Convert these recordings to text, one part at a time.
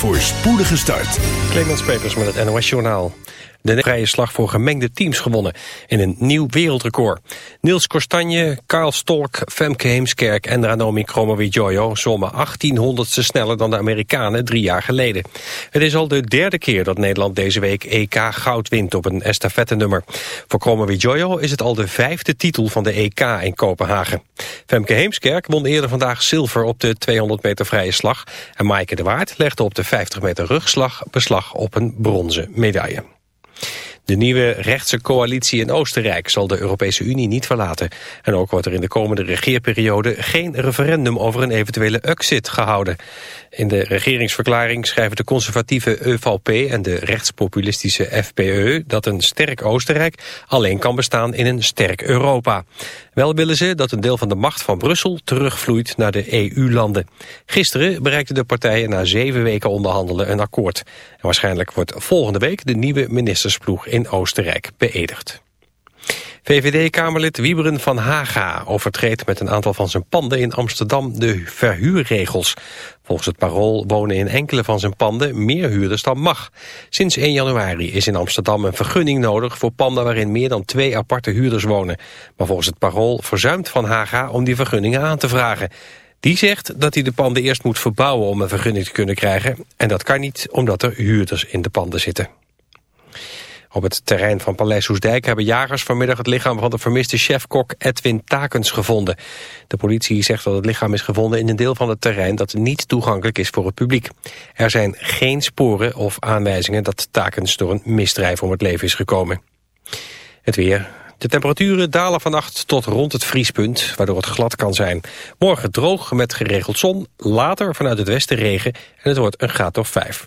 voor spoedige start. Clemens Peters met het NOS Journaal. De vrije slag voor gemengde teams gewonnen in een nieuw wereldrecord. Niels Kostanje, Karl Stolk, Femke Heemskerk en Ranomi Kromowidjojo zwommen 1800ste sneller dan de Amerikanen drie jaar geleden. Het is al de derde keer dat Nederland deze week EK goud wint op een estafette-nummer. Voor Kromowidjojo is het al de vijfde titel van de EK in Kopenhagen. Femke Heemskerk won eerder vandaag zilver op de 200 meter vrije slag en Maaike de Waard legde op de 50 meter rugslag beslag op een bronzen medaille. De nieuwe rechtse coalitie in Oostenrijk zal de Europese Unie niet verlaten. En ook wordt er in de komende regeerperiode geen referendum over een eventuele exit gehouden. In de regeringsverklaring schrijven de conservatieve EVP en de rechtspopulistische FPE dat een sterk Oostenrijk alleen kan bestaan in een sterk Europa. Wel willen ze dat een deel van de macht van Brussel terugvloeit naar de EU-landen. Gisteren bereikten de partijen na zeven weken onderhandelen een akkoord. En waarschijnlijk wordt volgende week de nieuwe ministersploeg in Oostenrijk beëdigd. VVD-Kamerlid Wieberen van Haga overtreedt met een aantal van zijn panden in Amsterdam de verhuurregels. Volgens het parool wonen in enkele van zijn panden meer huurders dan mag. Sinds 1 januari is in Amsterdam een vergunning nodig voor panden waarin meer dan twee aparte huurders wonen. Maar volgens het parool verzuimt Van Haga om die vergunningen aan te vragen. Die zegt dat hij de panden eerst moet verbouwen om een vergunning te kunnen krijgen. En dat kan niet omdat er huurders in de panden zitten. Op het terrein van Paleis Hoesdijk hebben jagers vanmiddag het lichaam van de vermiste chefkok Edwin Takens gevonden. De politie zegt dat het lichaam is gevonden in een deel van het terrein dat niet toegankelijk is voor het publiek. Er zijn geen sporen of aanwijzingen dat Takens door een misdrijf om het leven is gekomen. Het weer. De temperaturen dalen vannacht tot rond het vriespunt, waardoor het glad kan zijn. Morgen droog met geregeld zon, later vanuit het westen regen en het wordt een graad of vijf.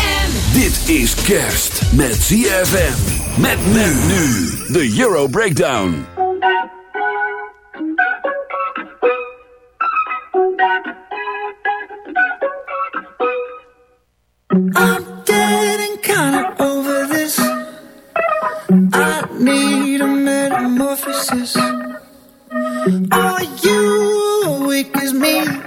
Dit is kerst met ZFM. Met men nu. De Euro Breakdown. I'm getting kinda over this. I need a metamorphosis. Are you awake as me?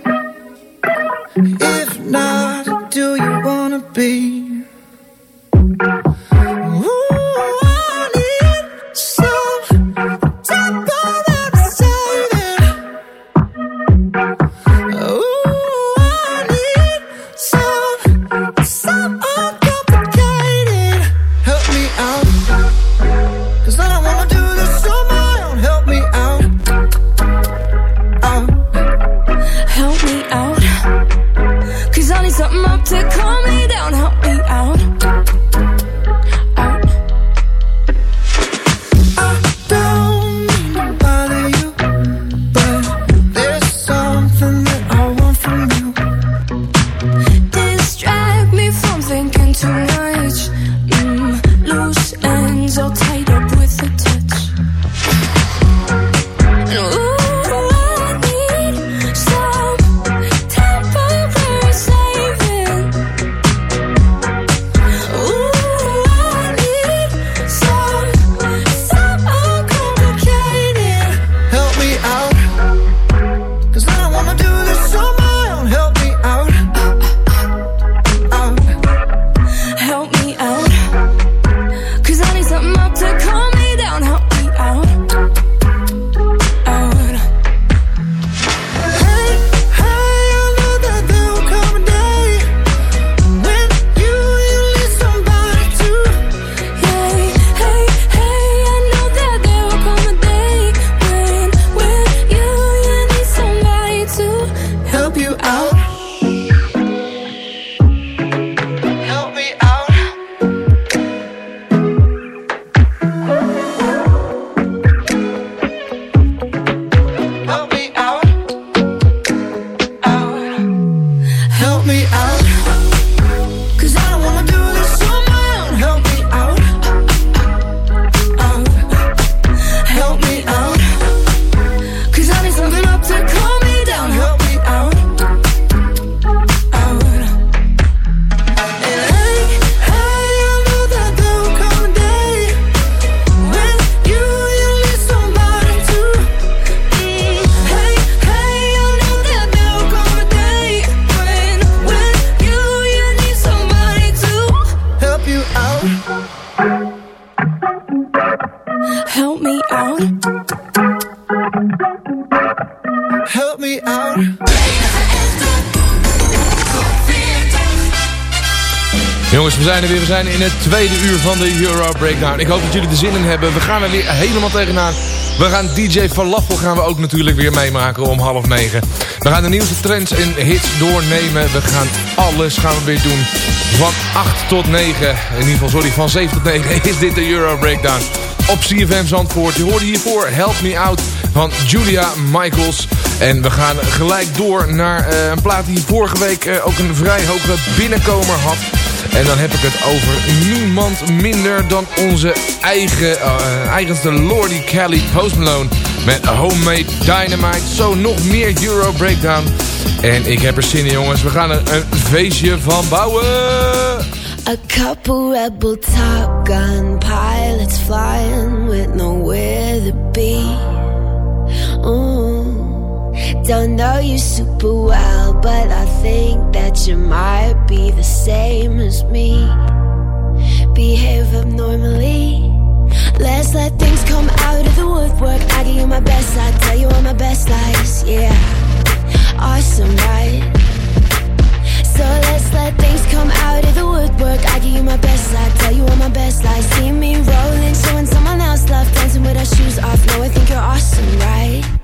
Tweede uur van de Euro Breakdown. Ik hoop dat jullie er zin in hebben. We gaan er weer helemaal tegenaan. We gaan DJ Falafel gaan we ook natuurlijk weer meemaken om half negen. We gaan de nieuwste trends en hits doornemen. We gaan alles gaan we weer doen. Van 8 tot 9. In ieder geval, sorry, van 7 tot 9 is dit de Euro Breakdown. Op CFM Zandvoort. Je hoorde hiervoor Help Me Out van Julia Michaels. En we gaan gelijk door naar eh, een plaat die vorige week eh, ook een vrij hoge binnenkomer had. En dan heb ik het over niemand minder dan onze eigen, eh, eigenste Lordy Kelly Post Malone. Met Homemade Dynamite. Zo nog meer Euro Breakdown. En ik heb er zin in jongens. We gaan er een feestje van bouwen. A couple rebel Top Gun pilots flying with nowhere to be. Ooh. Don't know you super well, but I think that you might be the same as me. Behave abnormally. Let's let things come out of the woodwork. I give you my best, I tell you all my best lies. Yeah, awesome, right? So let's let things come out of the woodwork. I give you my best, I tell you all my best lies. See me rolling, showing someone else love, dancing with our shoes off. No, I think you're awesome, right?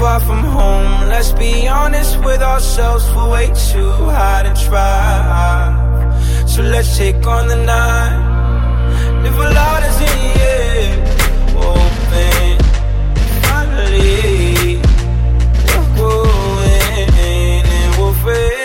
far from home. Let's be honest with ourselves, we're way too hard to try. So let's take on the night. Live a lot is in the air. Open. Finally, we're going and we'll fade.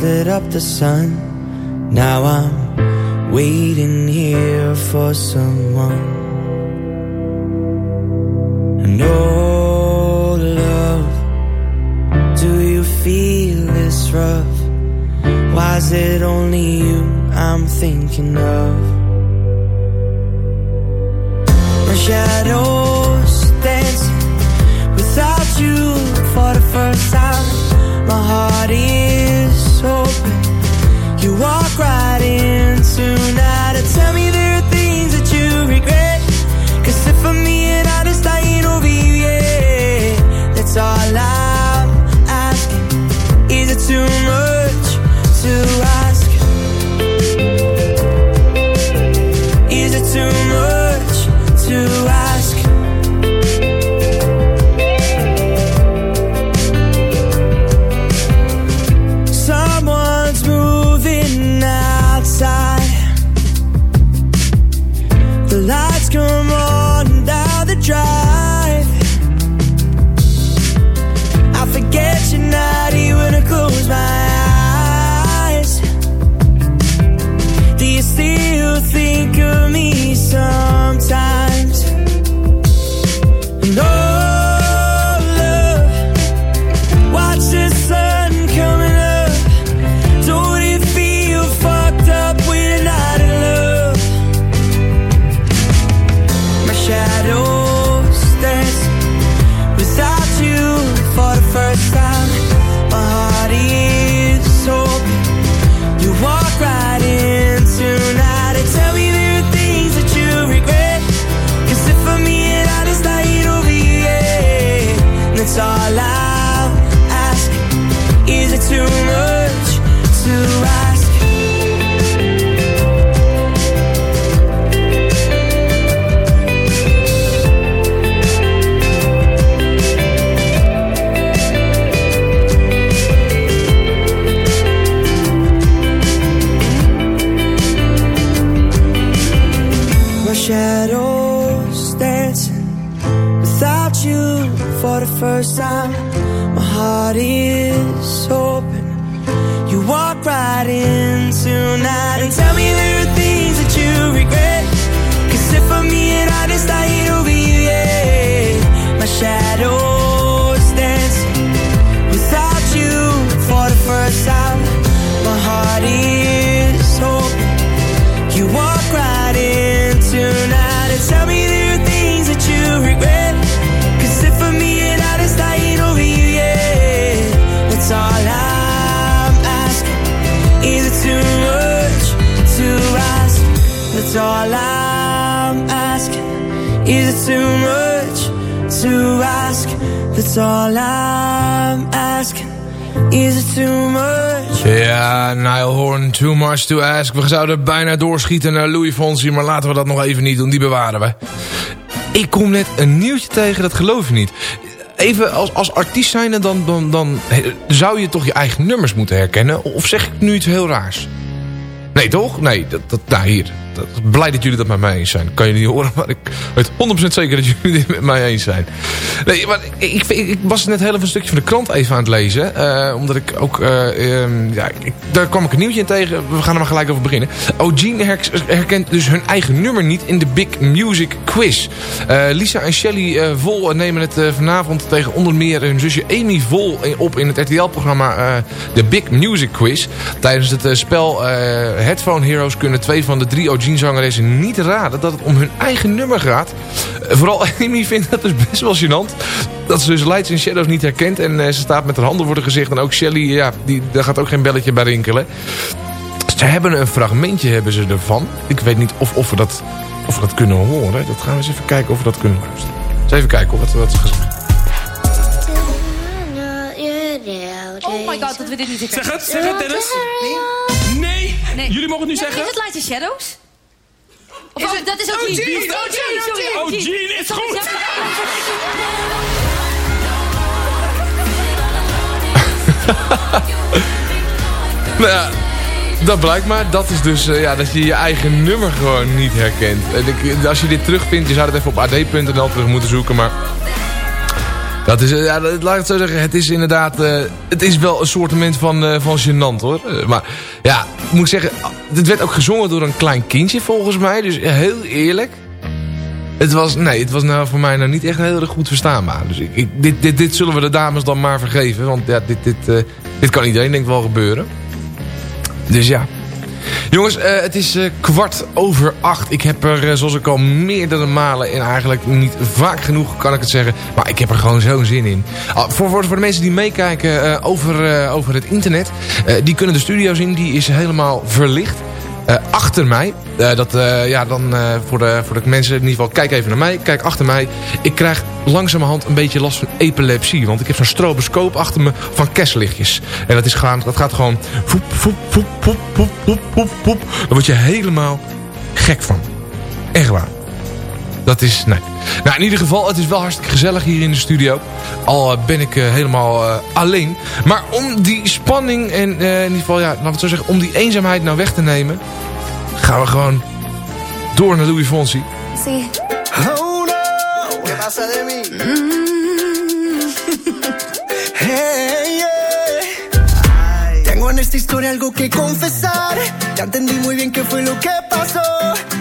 Lit up the sun. Now I'm waiting here for someone. And oh, love, do you feel this rough? Why is it only you I'm thinking of? My shadows dancing without you for the first time. My heart is open. You walk right in tonight to ask. We zouden bijna doorschieten naar Louis Fonsi, maar laten we dat nog even niet doen. Die bewaren we. Ik kom net een nieuwtje tegen, dat geloof je niet. Even als, als artiest zijnde, dan, dan, dan zou je toch je eigen nummers moeten herkennen? Of zeg ik nu iets heel raars? Nee, toch? Nee, dat, dat, nou hier. Blij dat jullie dat met mij eens zijn. Kan je niet horen, maar ik weet 100% zeker dat jullie dit met mij eens zijn. Nee, maar ik, ik, was net heel even een stukje van de krant even aan het lezen. eh, omdat ik ook... eh, ehm, ja, daar kwam ik een nieuwtje in tegen. We gaan er maar gelijk over beginnen. Ogene her- herkent dus hun eigen nummer niet in de Big Music Quiz. Eh, Lisa en Shelly Vol nemen het vanavond tegen onder meer hun zusje Amy Vol op in het RTL-programma de Big Music Quiz. Tijdens het spel Headphone Heroes kunnen twee van de drie Ogene-zangeressen niet raden dat het om hun eigen nummer gaat. Vooral Amy vindt dat dus best wel gênant. Dat ze dus Lights and Shadows niet herkent en eh, ze staat met haar handen voor het gezicht. En ook Shelly, ja, die, daar gaat ook geen belletje bij rinkelen. Ze hebben een fragmentje hebben ze ervan. Ik weet niet of, of, we dat, of we dat kunnen horen. Dat gaan we eens even kijken of we dat kunnen luisteren. Eens even kijken hoor, wat, wat ze gezegd Oh my god, dat we dit niet Zeg het, zeg het Dennis. Nee, Nee. jullie mogen het nu Ja, zeggen. Is het Lights and Shadows? Of, is dat is ook oh, niet... Jean, oh, oh Jean, oh, Jean is goed! nou ja, dat blijkt maar. Dat is dus eh, ja, dat je je eigen nummer gewoon niet herkent. En ik, als je dit terugvindt, je zou het even op ad.nl terug moeten zoeken, maar... Dat is, eh, ja, dat- laat het zo zeggen, het is inderdaad, eh, het is wel een soort van, eh, van gênant hoor. Maar ja, moet ik zeggen, het werd ook gezongen door een klein kindje volgens mij, dus heel eerlijk. Het was, nee, het was nou voor mij nou niet echt heel erg goed verstaanbaar. Dus ik, dit, dit, dit zullen we de dames dan maar vergeven, want ja, dit, dit, dit kan iedereen denk ik wel gebeuren. Dus ja. Jongens, eh, het is eh, kwart over acht. Ik heb er, eh, zoals ik al meerdere malen... en eigenlijk niet vaak genoeg, kan ik het zeggen... maar ik heb er gewoon zo'n zin in. Ah, voor, voor, voor de mensen die meekijken over, over het internet... die kunnen de studio zien. Die is helemaal verlicht. Eh, achter mij, eh, dat, eh, ja, dan voor, de, voor de mensen in ieder geval, kijk even naar mij, kijk achter mij. Ik krijg langzamerhand een beetje last van epilepsie, want ik heb zo'n stroboscoop achter me van kerstlichtjes. En dat, is gaan, dat gaat gewoon voep, voep, voep, voep, voep, voep, voep, voep. Daar word je helemaal gek van. Echt waar. Dat is, nee. Nou, in ieder geval, het is wel hartstikke gezellig hier in de studio. Al eh, ben ik eh, helemaal eh, alleen. Maar om die spanning en eh, in ieder geval, ja, laten we het zo zeggen, om die eenzaamheid nou weg te nemen, gaan we gewoon door naar Louis Fonsi. Sí. Oh no, ¿qué pasa de mí? Hey, yeah. Tengo en esta historia algo que confesar. Ya entendí muy bien qué fue lo que pasó.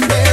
Monday.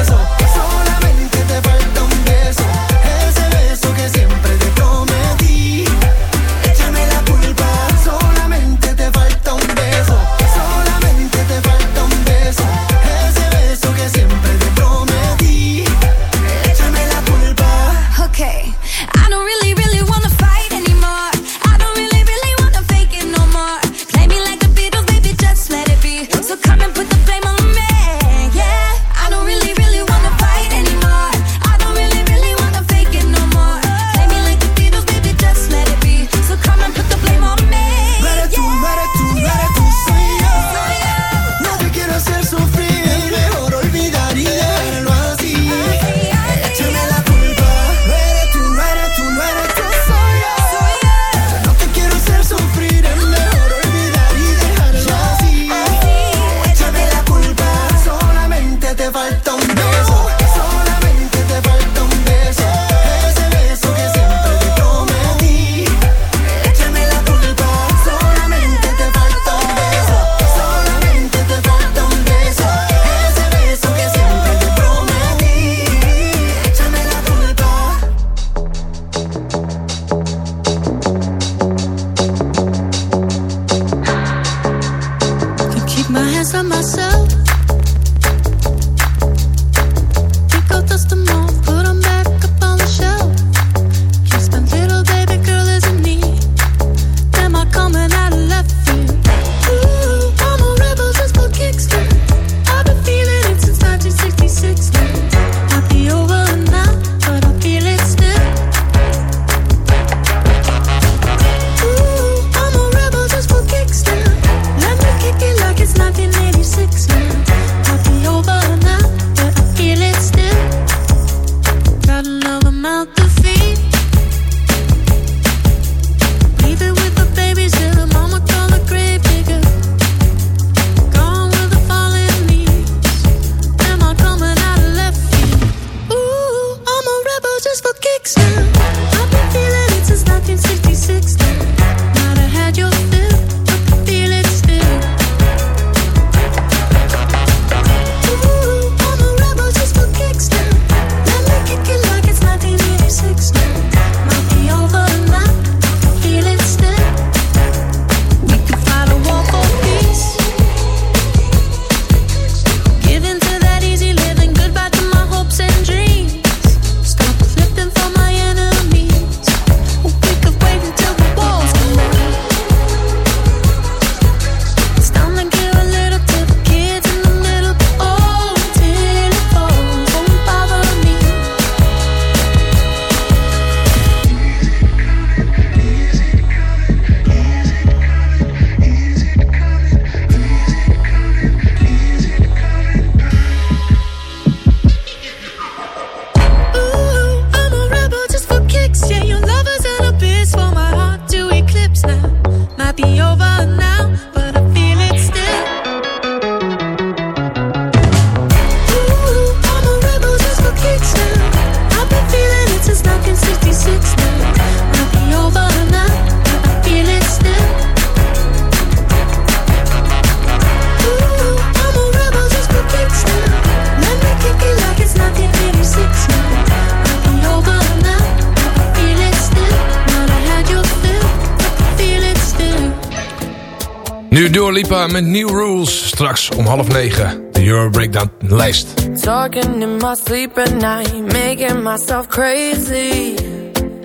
Nu door Lipa met New Rules. Straks om half negen. De Euro Breakdown lijst. Talking in my sleep at night. Making myself crazy.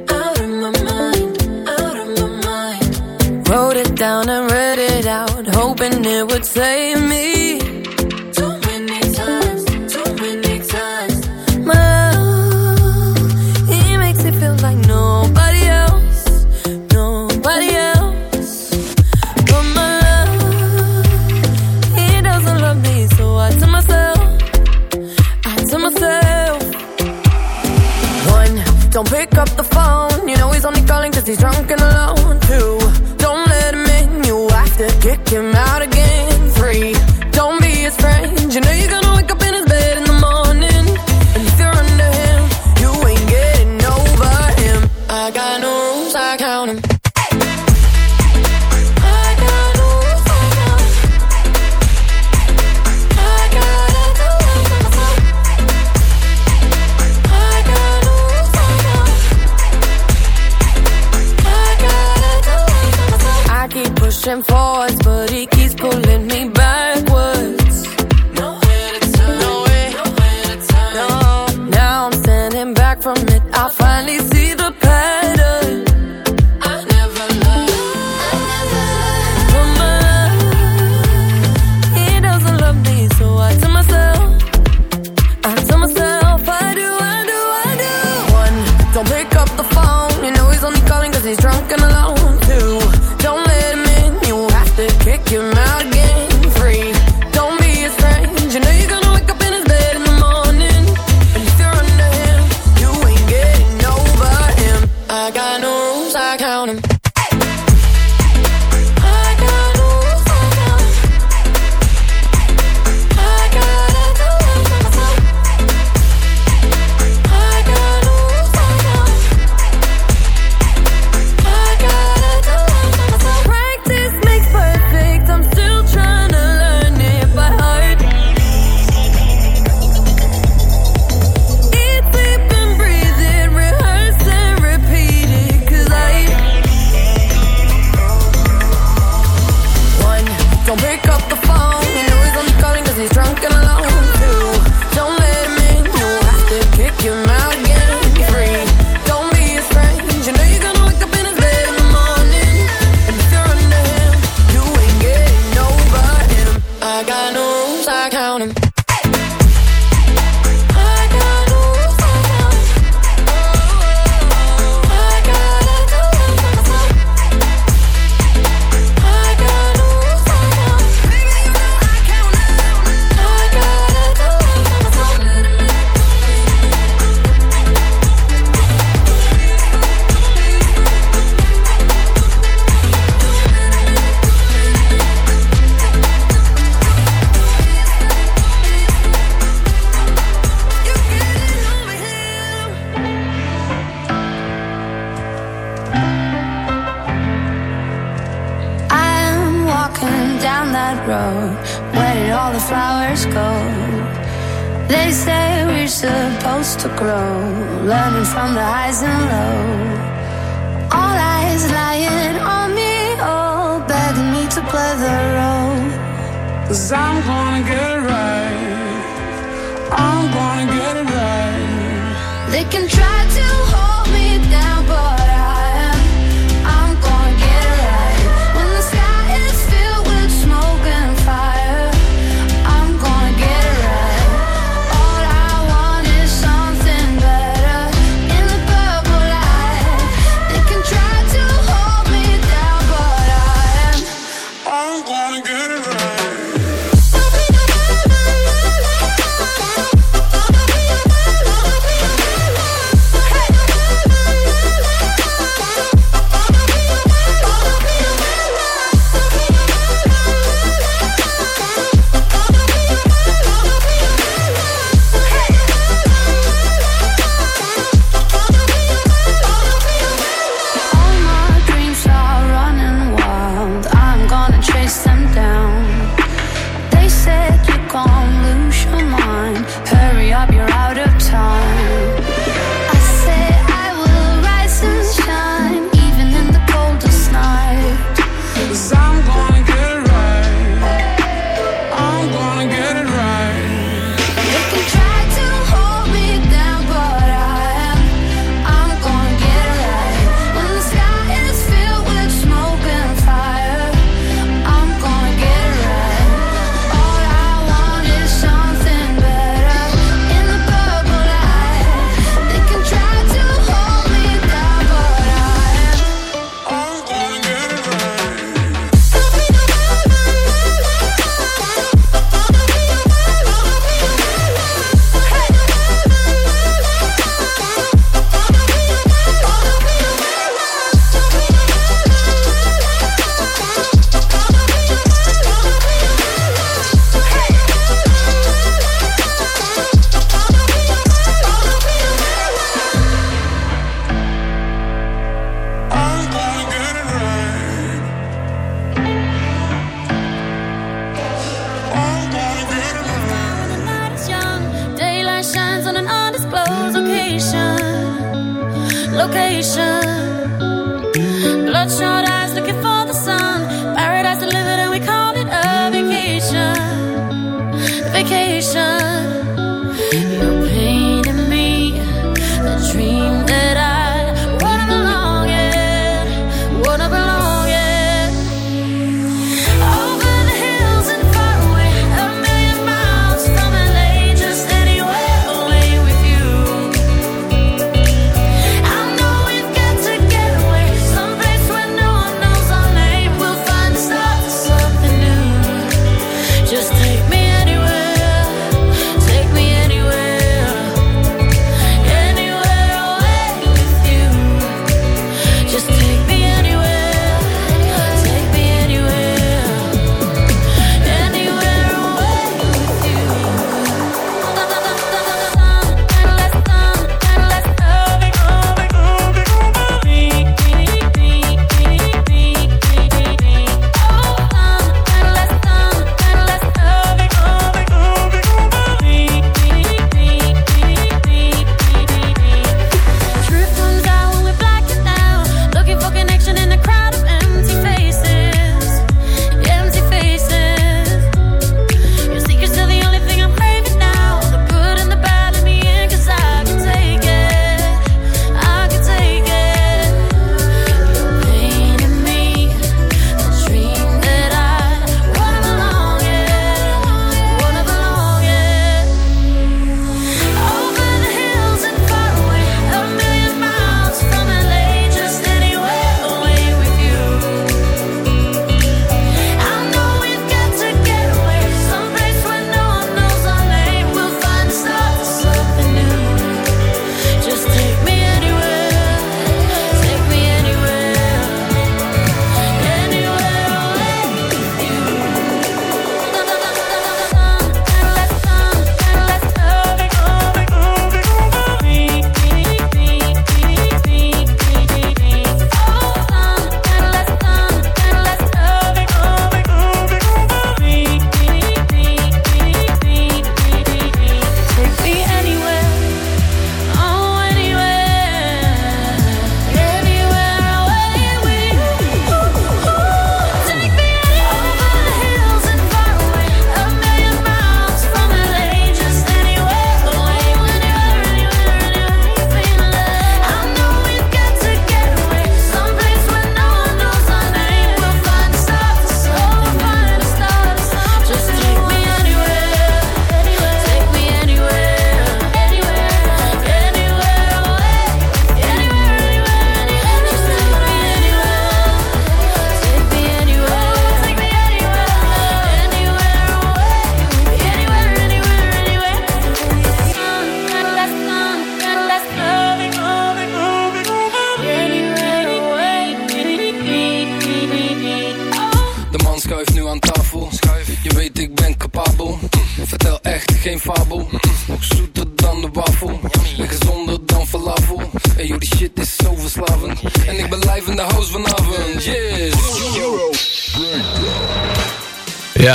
Out of my mind. Out of my mind. Wrote it down and read it out. Hoping it would save me. only calling cause he's drunk and alone too. Don't let him in, you have to kick him out again. They say we're supposed to grow, learning from the highs and lows. All eyes lying on me, all begging me to play the role. Cause I'm gonna get it right. I'm gonna get it right. They can try to hold me down, but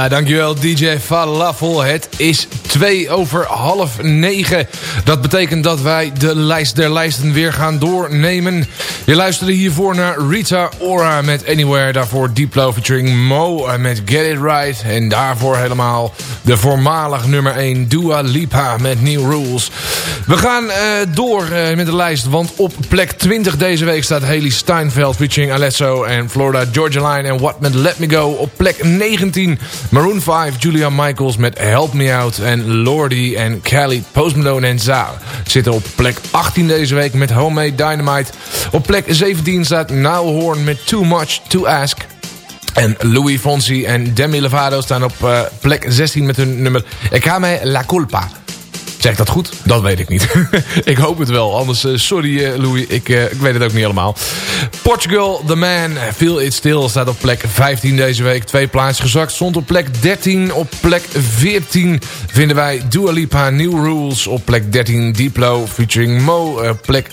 Dankjewel DJ Falafel. Het is twee over half negen. Dat betekent dat wij de lijst der lijsten weer gaan doornemen. Je luisterde hiervoor naar Rita Ora met Anywhere. Daarvoor Diplo featuring Mo met Get It Right. En daarvoor helemaal de voormalig nummer 1 Dua Lipa met New Rules. We gaan eh, door eh, met de lijst, want op plek 20 deze week staat Haley Steinfeld featuring Alesso en Florida Georgia Line en What Meant Let Me Go. Op plek 19 Maroon 5, Julia Michaels met Help Me Out en Lordi en Kelly, Post Malone en Za zitten op plek 18 deze week met Homemade Dynamite. Op plek 17 staat Nile Horn met Too Much To Ask. En Louis Fonsi en Demi Lovato staan op eh, plek 16 met hun nummer Ekame La Culpa. Zeg ik dat goed? Dat weet ik niet. ik hoop het wel. Anders, eh, sorry eh, Louis, ik, eh, ik weet het ook niet helemaal. Portugal, The Man, Feel It Still staat op plek 15 deze week. Twee plaatsen gezakt. Stond op plek 13. Op plek 14 vinden wij Dua Lipa, New Rules. Op plek 13 Diplo featuring Mo. Plek,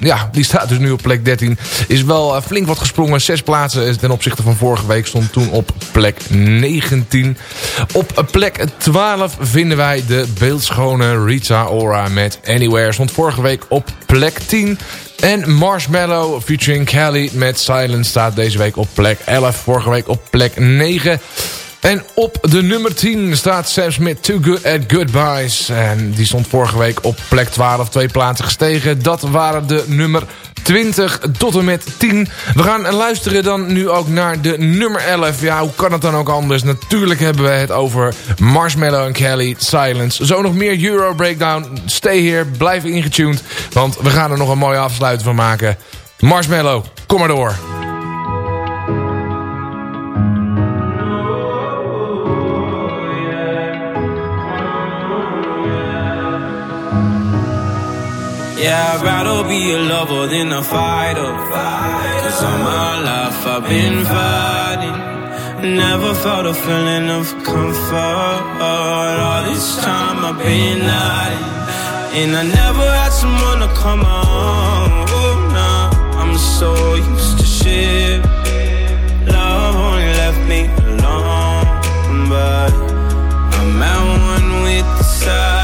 ja, die staat dus nu op plek 13. Is wel flink wat gesprongen. Zes plaatsen ten opzichte van vorige week. Stond toen op plek 19. Op plek 12 vinden wij de beeldschone Rita Ora met Anywhere. Stond vorige week op plek 10. En Marshmallow featuring Kelly met Silence staat deze week op plek 11. Vorige week op plek 9. En op de nummer 10 staat Sam Smith Too Good at Goodbyes. En die stond vorige week op plek 12, twee plaatsen gestegen. Dat waren de nummer 20 tot en met 10. We gaan luisteren dan nu ook naar de nummer 11. Ja, hoe kan het dan ook anders? Natuurlijk hebben we het over Marshmallow en Kelly, Silence. Zo nog meer Euro Breakdown. Stay here, blijf ingetuned. Want we gaan er nog een mooie afsluiting van maken. Marshmallow, kom maar door. Yeah, I'd rather be a lover than a fighter. Cause all my life I've been fighting. Never felt a feeling of comfort. All this time I've been hiding. And I never had someone to come on. Oh, nah, I'm so used to shit. Love only left me alone. But I'm at one with the silence.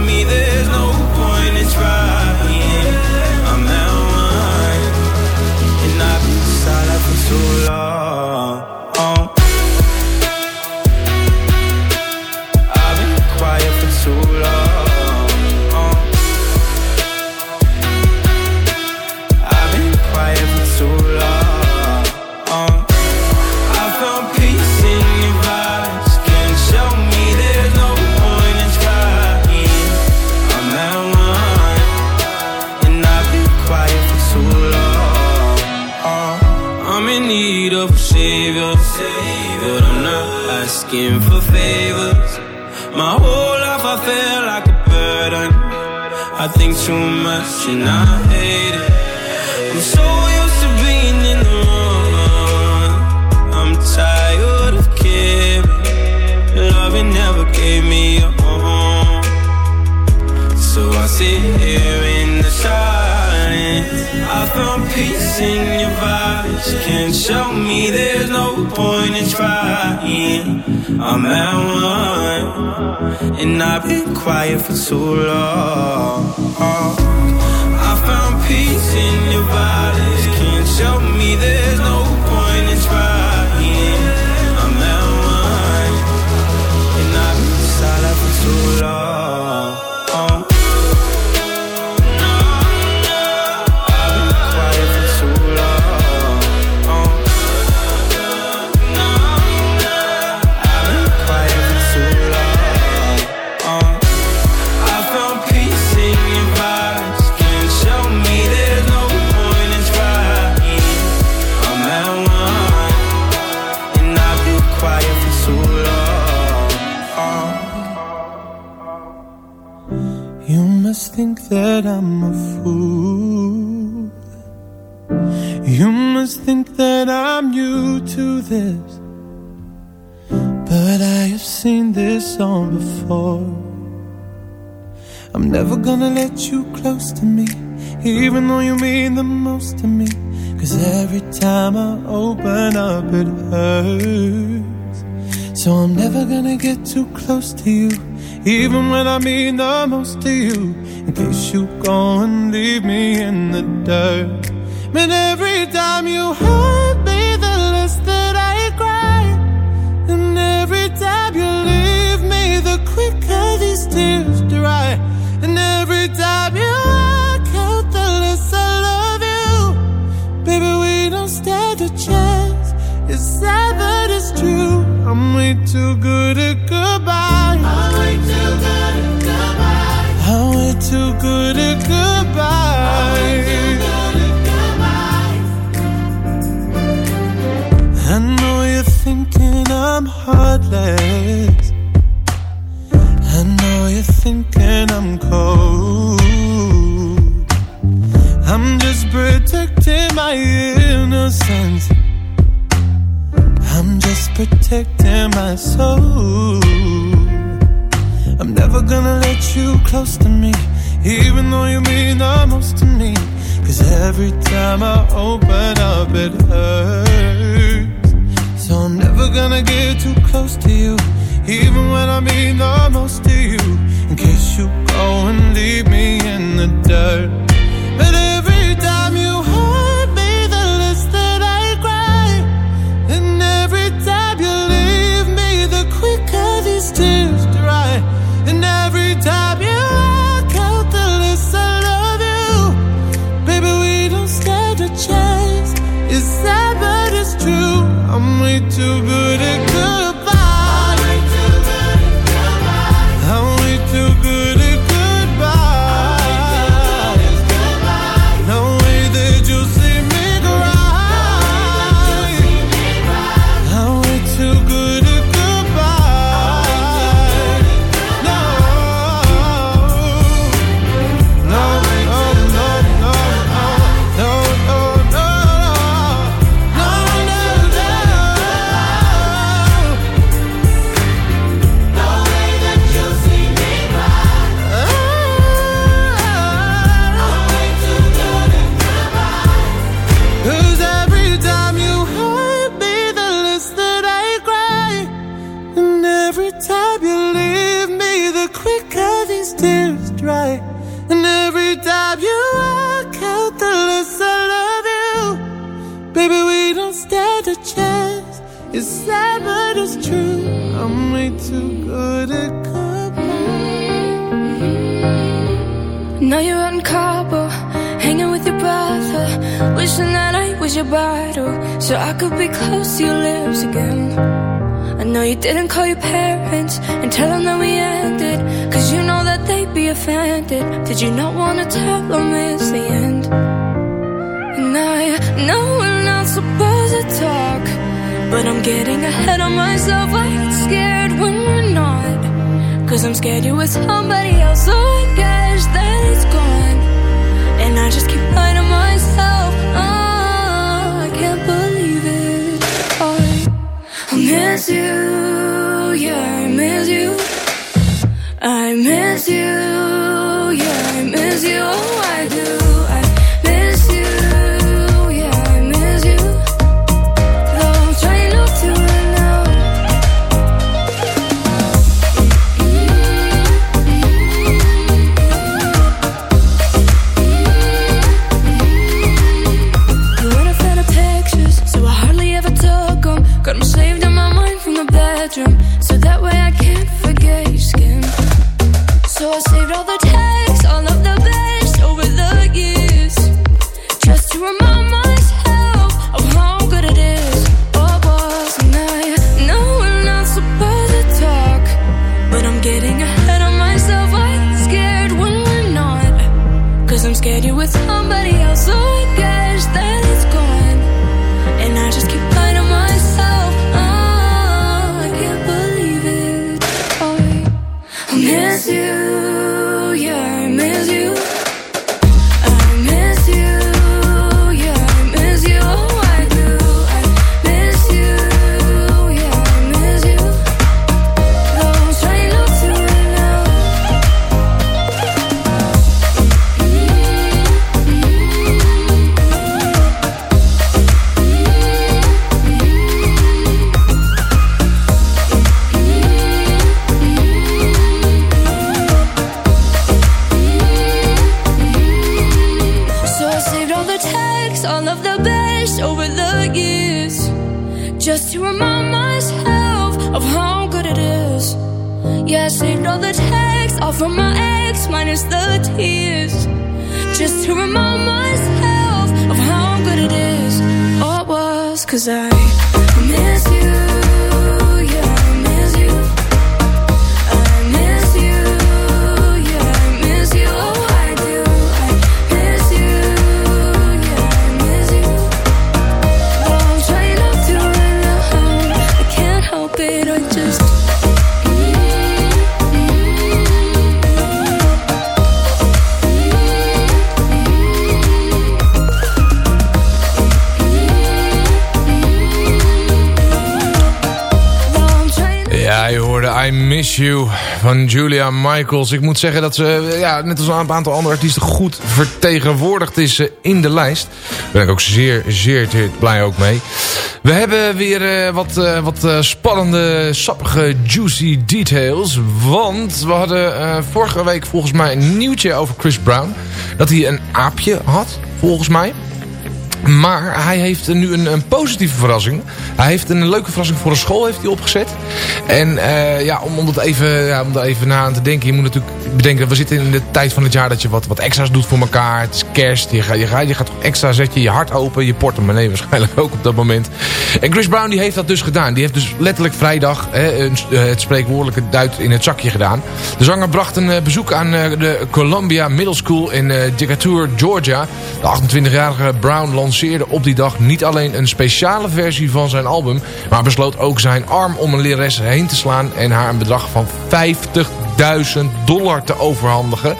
much and I hate it. I'm so used to being in the wrong. I'm tired of caring. Loving never gave me a home. So I sit here in the silence. I found peace in vibes. Can't show me there's no point in trying. I'm at one, and I've been quiet for too long. Seen this song before. I'm never gonna let you close to me, even though you mean the most to me. Cause every time I open up, it hurts. So I'm never gonna get too close to you, even when I mean the most to you. In case you go and leave me in the dirt. But every time you hurt me, the less that. And every time you leave me, the quicker these tears dry. And every time you walk out, the less I love you. Baby, we don't stand a chance. It's sad, but it's true. I'm way too good at goodbye. I'm way too good at goodbye. I'm way too good at goodbye. I'm heartless. I know you're thinking I'm cold. I'm just protecting my innocence. I'm just protecting my soul. I'm never gonna let you close to me, even though you mean the most to me. Cause every time I open up, it hurts. So I'm never gonna get too close to you, even when I mean the most to you. In case you go and leave me in the dirt. But every time you hurt me, the less that I cry. And every time you leave me, the quicker these tears dry. And every time you walk out, the less I love you. Baby, we don't stand a chance. I'm way too good at good. I miss you, yeah, I miss you, oh, I do. Van Julia Michaels. Ik moet zeggen dat ze, ja, net als een aantal andere artiesten, goed vertegenwoordigd is eh, in de lijst. Daar ben ik ook zeer, zeer, blij ook mee. We hebben weer eh, wat, eh, wat eh, spannende, sappige, juicy details. Want we hadden eh, vorige week volgens mij een nieuwtje over Chris Brown. Dat hij een aapje had, volgens mij. Maar hij heeft nu een, een positieve verrassing. Hij heeft een leuke verrassing voor een school heeft hij opgezet. En eh, ja, om, om, dat even, ja, om daar even na aan te denken. Je moet natuurlijk bedenken, we zitten in de tijd van het jaar dat je wat, wat extra's doet voor elkaar. Kerst, je gaat, je gaat, je gaat extra, zet je je hart open. Je portemonnee waarschijnlijk ook op dat moment. En Chris Brown die heeft dat dus gedaan. Die heeft dus letterlijk vrijdag hè, eh, het spreekwoordelijke duit in het zakje gedaan. De zanger bracht een eh, bezoek aan eh, de Columbia Middle School in Decatur, Georgia. De 28-jarige Brown lanceerde op die dag niet alleen een speciale versie van zijn album... maar besloot ook zijn arm om een lerares heen te slaan... en haar een bedrag van 50.000 dollar te overhandigen...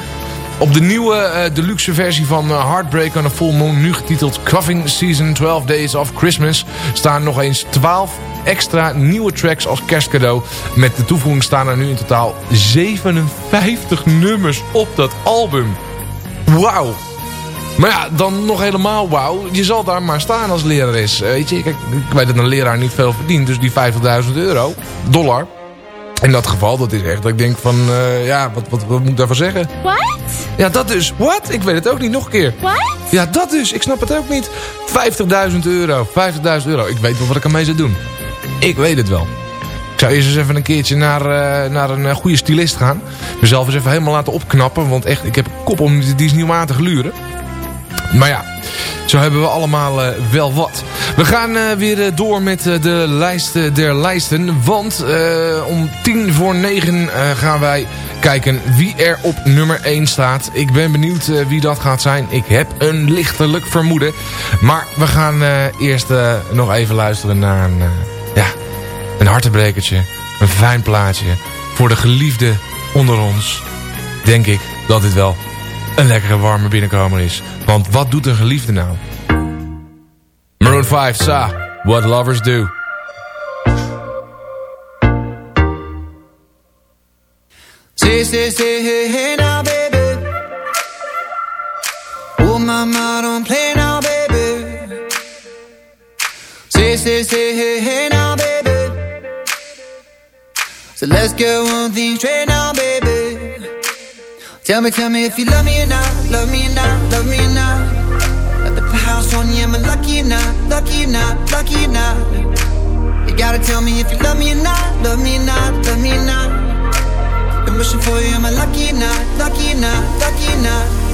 Op de nieuwe eh, deluxe versie van eh, Heartbreak on a Full Moon, nu getiteld Cuffing Season 12 Days of Christmas, staan nog eens 12 extra nieuwe tracks als kerstcadeau. Met de toevoeging staan er nu in totaal 57 nummers op dat album. Wauw. Maar ja, dan nog helemaal wauw. Je zal daar maar staan als lerares. Eh, weet je, kijk, ik weet dat een leraar niet veel verdient. Dus die 50.000 euro, dollar. In dat geval, dat is echt dat ik denk van... eh, ja, wat, wat, wat moet ik daarvan zeggen? What? Ja, dat dus. Wat? Ik weet het ook niet. Nog een keer. What? Ja, dat dus. Ik snap het ook niet. 50.000 euro. 50.000 euro. Ik weet wel wat ik ermee zou doen. Ik weet het wel. Ik zou eerst eens even een keertje naar, eh, naar een eh, goede stylist gaan. Mezelf eens even helemaal laten opknappen. Want echt, ik heb een kop om die is niet om aan te gluren. Maar ja, zo hebben we allemaal eh, wel wat. We gaan eh, weer eh, door met de lijst der lijsten. Want om tien voor negen gaan wij kijken wie er op nummer 1 staat. Ik ben benieuwd wie dat gaat zijn. Ik heb een lichtelijk vermoeden. Maar we gaan eerst nog even luisteren naar een, ja, een hartebrekertje. Een fijn plaatje. Voor de geliefde onder ons. Denk ik dat dit wel een lekkere warme binnenkomer is. Want wat doet een geliefde nou? Maroon 5, Sa, What Lovers Do. Say, say, say, hey, hey now, baby. Oh, mama, don't play now, baby. Say, say, say, hey, hey now, baby. So let's get one thing straight now, baby. Tell me, tell me if you love me or not, love me or not, love me or not. At the house on you, am I lucky or not, lucky or not, lucky or not? You gotta tell me if you love me or not, love me or not, love me or not. Been wishing for you, am I lucky or not, lucky or not, lucky or not?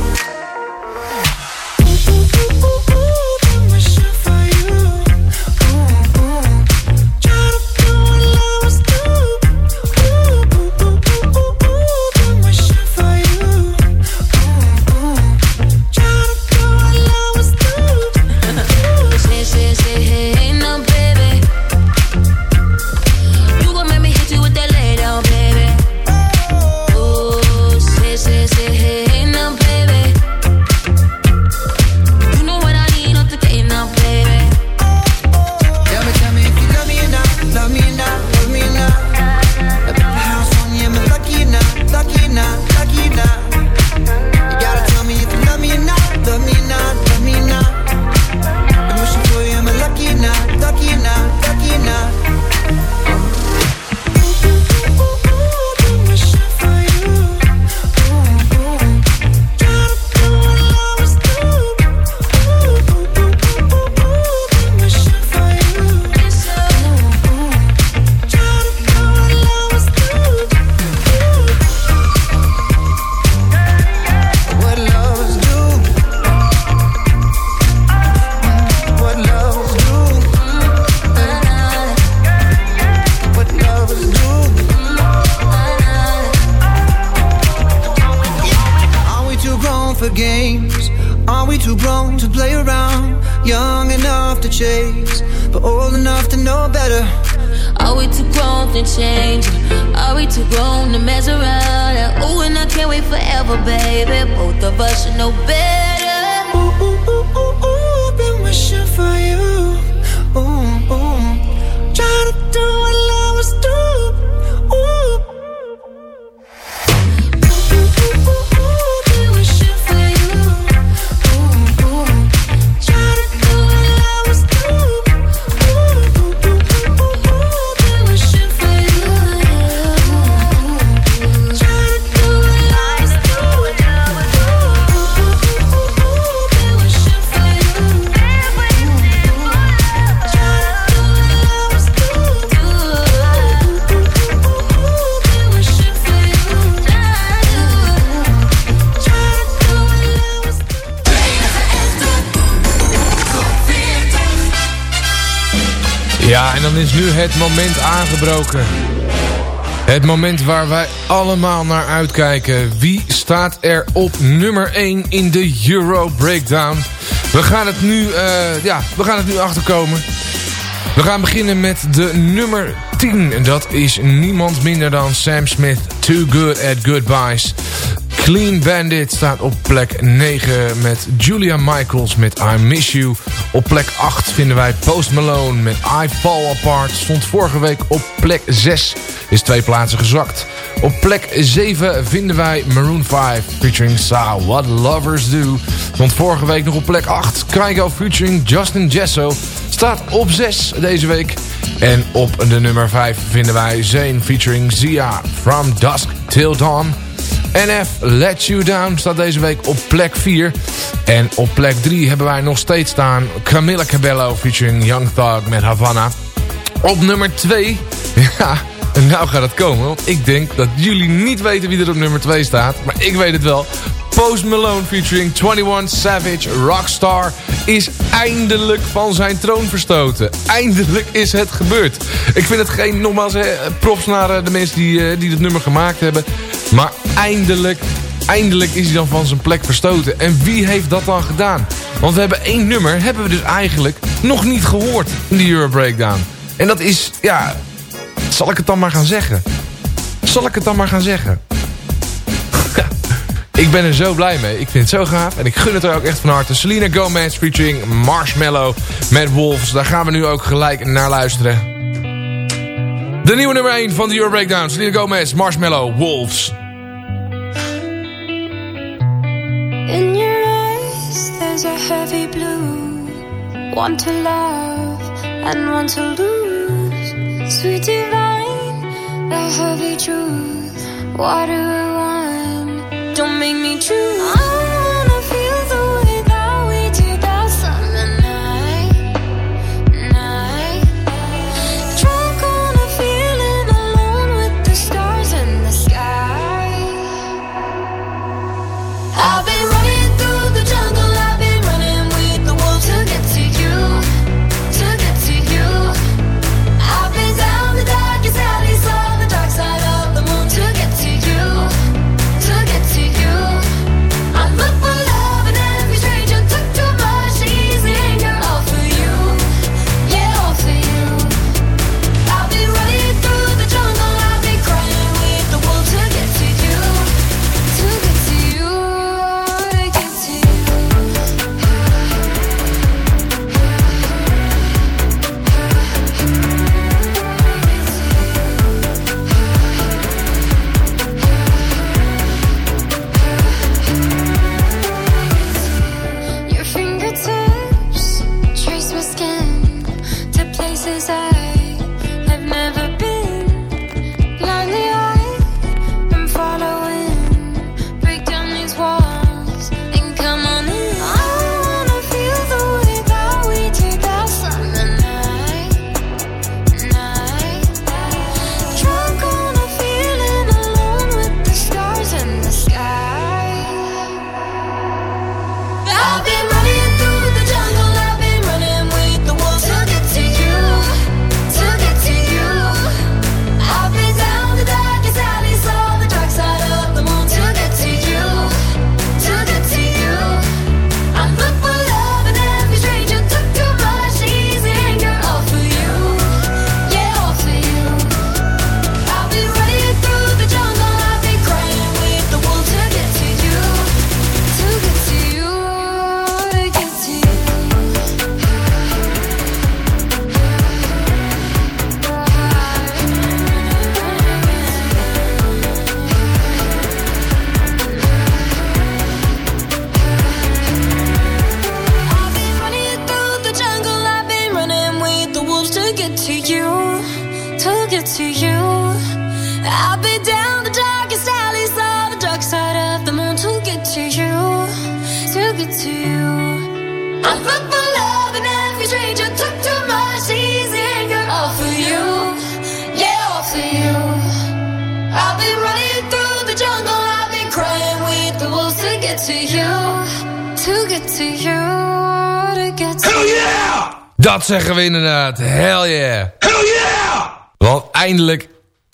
Het moment aangebroken. Het moment waar wij allemaal naar uitkijken. Wie staat er op nummer 1 in de Euro Breakdown? We gaan het nu, eh, ja, we gaan het nu achterkomen. We gaan beginnen met de nummer 10. En dat is niemand minder dan Sam Smith. Too Good at Goodbyes. Clean Bandit staat op plek 9 met Julia Michaels met I Miss You. Op plek 8 vinden wij Post Malone met I Fall Apart. Stond vorige week op plek 6. Is twee plaatsen gezakt. Op plek 7 vinden wij Maroon 5 featuring Sa What Lovers Do. Stond vorige week nog op plek 8. Kygo featuring Justin Jesso staat op 6 deze week. En op de nummer 5 vinden wij Zayn featuring Zia From Dusk Till Dawn. NF Let You Down staat deze week op plek 4. En op plek 3 hebben wij nog steeds staan Camila Cabello featuring Young Thug met Havana. Op nummer 2, ja, en nou gaat het komen. Want ik denk dat jullie niet weten wie er op nummer 2 staat. Maar ik weet het wel. Post Malone featuring 21 Savage Rockstar is eindelijk van zijn troon verstoten. Eindelijk is het gebeurd. Ik vind het geen, nogmaals, hè, props naar eh, de mensen die, eh, die het nummer gemaakt hebben. Maar eindelijk, eindelijk is hij dan van zijn plek verstoten. En wie heeft dat dan gedaan? Want we hebben één nummer, hebben we dus eigenlijk nog niet gehoord in de Euro Breakdown. En dat is, ja, zal ik het dan maar gaan zeggen? Zal ik het dan maar gaan zeggen? Ik ben er zo blij mee. Ik vind het zo gaaf. En ik gun het er ook echt van harte. Selena Gomez featuring Marshmallow met Wolves. Daar gaan we nu ook gelijk naar luisteren. De nieuwe nummer 1 van de Euro Breakdown. Selena Gomez, Marshmallow, Wolves. In your eyes, there's a heavy blue. One to love and one to lose. Sweet divine, the heavy truth. What do? Don't make me choose. Dat zeggen we inderdaad. Hell yeah. Hell yeah! Want eindelijk,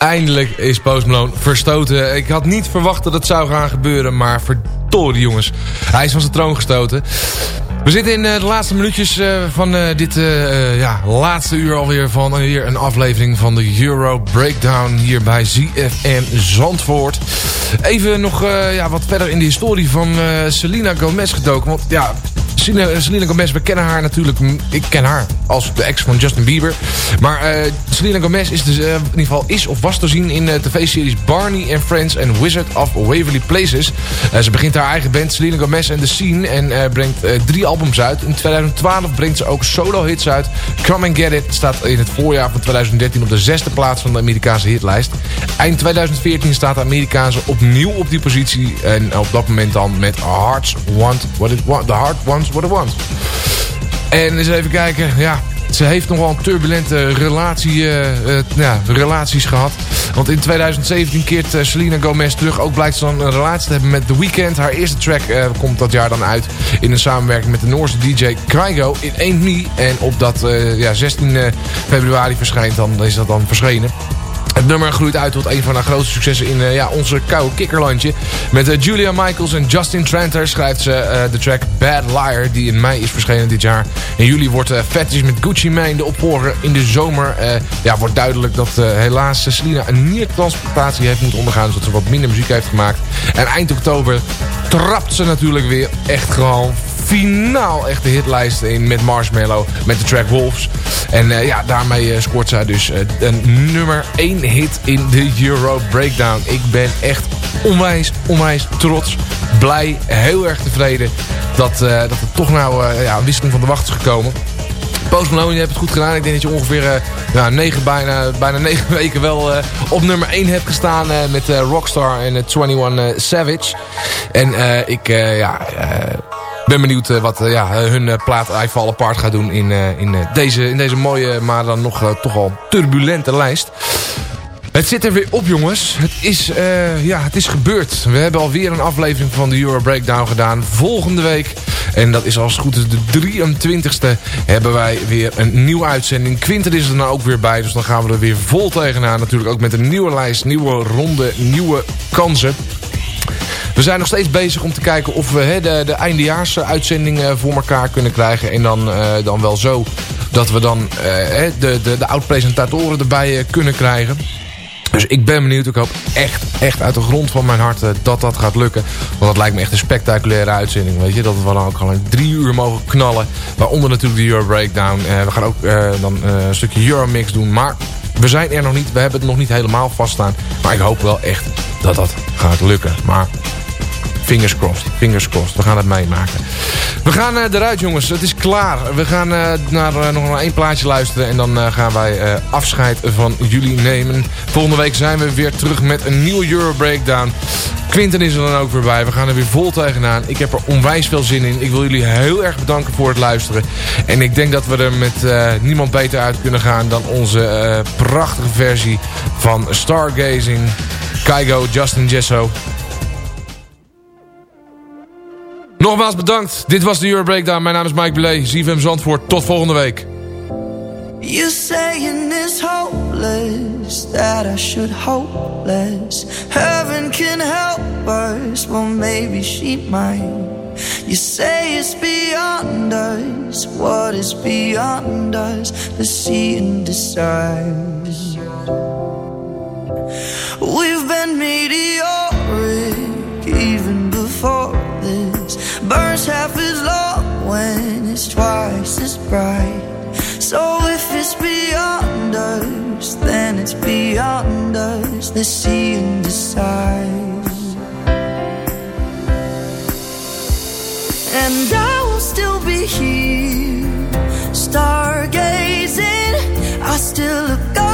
eindelijk is Post Malone verstoten. Ik had niet verwacht dat het zou gaan gebeuren, maar verdorie jongens. Hij is van zijn troon gestoten. We zitten in eh, de laatste minuutjes eh, van eh, dit ja, laatste uur alweer van weer een aflevering van de Euro Breakdown hier bij ZFM Zandvoort. Even nog ja, wat verder in de historie van Selena Gomez gedoken. Want ja, Selena, Gomez, we kennen haar natuurlijk. Ik ken haar als de ex van Justin Bieber. Maar eh Selena Gomez is dus, eh, in ieder geval is of was te zien in de tv-series Barney and Friends en Wizard of Waverly Places. Eh, ze begint haar eigen band Selena Gomez and The Scene en eh, brengt eh, drie albums uit. In 2012 brengt ze ook solo-hits uit. Come and Get It staat in het voorjaar van 2013 op de zesde plaats van de Amerikaanse hitlijst. Eind 2014 staat de Amerikaanse opnieuw op die positie. En op dat moment dan met Hearts Want What It Want. The Heart What. En eens even kijken, ja... Ze heeft nogal een turbulente relatie, eh, eh, relaties gehad. Want in 2017 keert eh, Selena Gomez terug. Ook blijkt ze dan een relatie te hebben met The Weeknd. Haar eerste track komt dat jaar dan uit. In een samenwerking met de Noorse DJ Kygo in één knie. En op dat ja, 16 februari verschijnt dan, is dat dan verschenen. Het nummer groeit uit tot een van haar grootste successen in eh, ja, onze koude kikkerlandje. Met eh, Julia Michaels en Justin Tranter schrijft ze eh, de track Bad Liar... die in mei is verschenen dit jaar. In juli wordt Fetish met Gucci Mane de opvolger. In de zomer ja, wordt duidelijk dat helaas Selena een niertransplantatie heeft moeten ondergaan... zodat ze wat minder muziek heeft gemaakt. En eind oktober trapt ze natuurlijk weer echt gewoon finaal echt de hitlijst in met Marshmallow. Met de track Wolves. En eh, ja, daarmee eh, scoort zij dus eh, een nummer 1 hit in de Euro Breakdown. Ik ben echt onwijs, onwijs trots. Blij, heel erg tevreden dat, dat er toch nou ja, een wisseling van de wacht is gekomen. Post Malone, je hebt het goed gedaan. Ik denk dat je ongeveer ja, negen, bijna, bijna negen weken wel op nummer 1 hebt gestaan met Rockstar en eh, 21 eh, Savage. En ik ja, ben benieuwd eh, wat eh, ja, hun eh, plaat I Apart gaat doen in, in, deze, in deze mooie, maar dan nog toch al turbulente lijst. Het zit er weer op jongens. Het is, ja, het is gebeurd. We hebben alweer een aflevering van de Euro Breakdown gedaan. Volgende week, en dat is als het goed is de 23ste, hebben wij weer een nieuwe uitzending. Quinten is er nou ook weer bij, dus dan gaan we er weer vol tegenaan. Natuurlijk ook met een nieuwe lijst, nieuwe ronde, nieuwe kansen. We zijn nog steeds bezig om te kijken of we de, de eindejaarsuitzending eh, voor elkaar kunnen krijgen. En dan, eh, dan wel zo dat we dan eh, de, de, de oud-presentatoren erbij kunnen krijgen. Dus ik ben benieuwd. Ik hoop echt, echt uit de grond van mijn hart dat dat gaat lukken. Want dat lijkt me echt een spectaculaire uitzending. Weet je? Dat we dan ook al drie uur mogen knallen. Waaronder natuurlijk de Euro Breakdown. We gaan ook dan een stukje Euromix doen. Maar we zijn er nog niet. We hebben het nog niet helemaal vaststaan. Maar ik hoop wel echt dat dat gaat lukken. Maar Fingers crossed, fingers crossed. We gaan het meemaken. We gaan eh, eruit jongens, het is klaar. We gaan eh, naar, eh, nog naar één plaatje luisteren en dan gaan wij afscheid van jullie nemen. Volgende week zijn we weer terug met een nieuwe Euro Breakdown. Quinten is er dan ook weer bij. We gaan er weer vol tegenaan. Ik heb er onwijs veel zin in. Ik wil jullie heel erg bedanken voor het luisteren. En ik denk dat we er met niemand beter uit kunnen gaan dan onze prachtige versie van Stargazing. Kaigo, Justin Jesso. Nogmaals bedankt. Dit was de Euro Breakdown. Mijn naam is Mike Belay. ZFM Zandvoort. Tot volgende week. You saying it's hopeless that I should hope less. Heaven can help us, well maybe she might. You say it's beyond us. What is beyond us? The sea and decide. We've been meteoric even before Burns half as long when it's twice as bright. So if it's beyond us, then it's beyond us. Let's see and decide. And I will still be here, stargazing. I still look up,